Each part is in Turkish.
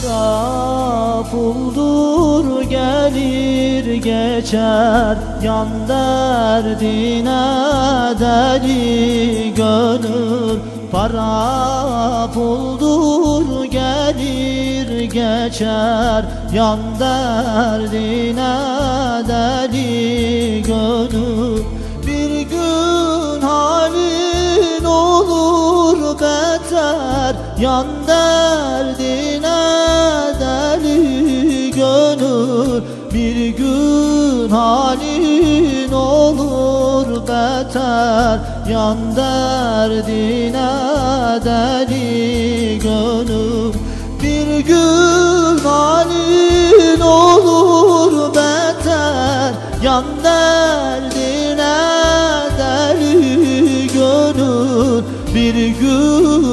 Para puldur gelir geçer Yan derdine deli gönül. Para puldur gelir geçer Yan derdine deli gönül. Bir gün halin olur beter Yan derdine deli gönül. Bir gün halin olur beter Yan derdine deli gönül. Bir gün halin olur beter Yan derdine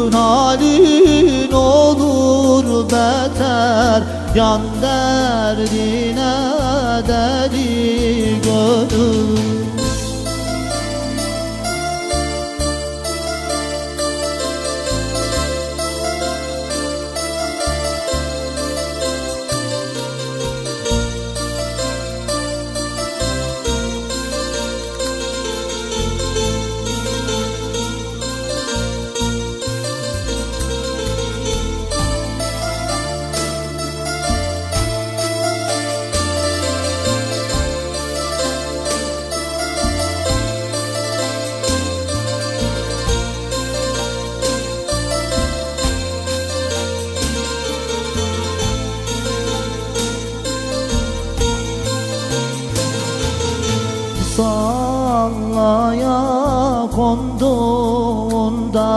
gün halin olur beter Yan derdine deli gönül Sallaya konduğunda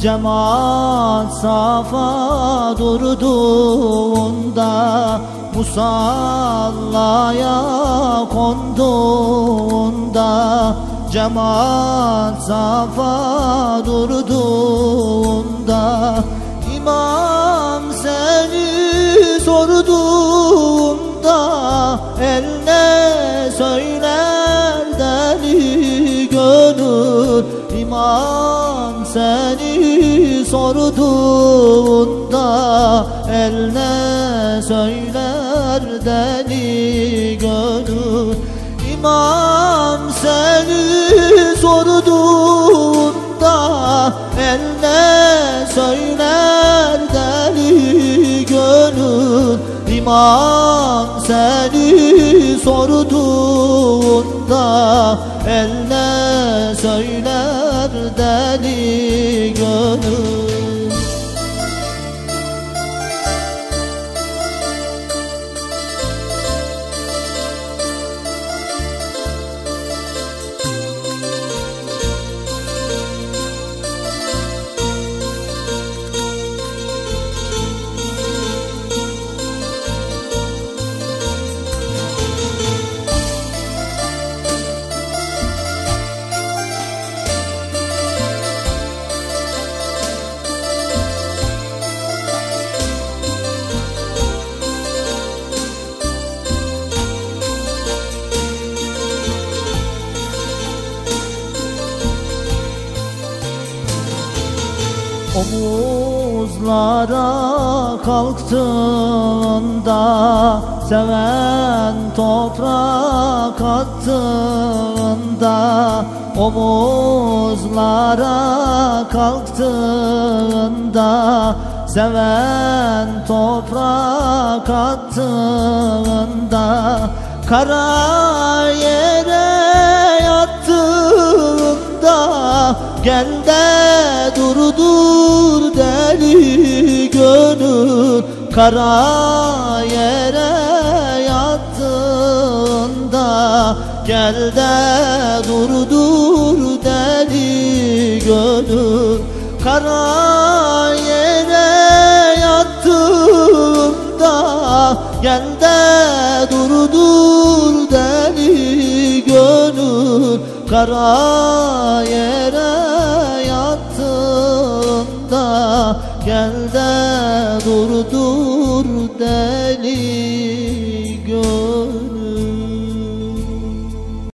Cemaat safa durduğunda Musallaya konduğunda Cemaat safa durduğunda İmam seni sorduğunda Eline söyler İmam seni sorduğunda Eline söyler deli gönül. İmam seni sorduğunda Eline söyler deli gönül. İmam seni sorduğunda Eline söyler Omuzlara kalktığında Seven toprak attığında Omuzlara kalktığında Seven toprak attığında Kara yere yattığında Gel de durdur deli gönül Kara yere yattığında. Gel de durdur deli gönül Kara yere yattığında. Gel de durdur deli gönül Kara yere Gel de durdur deli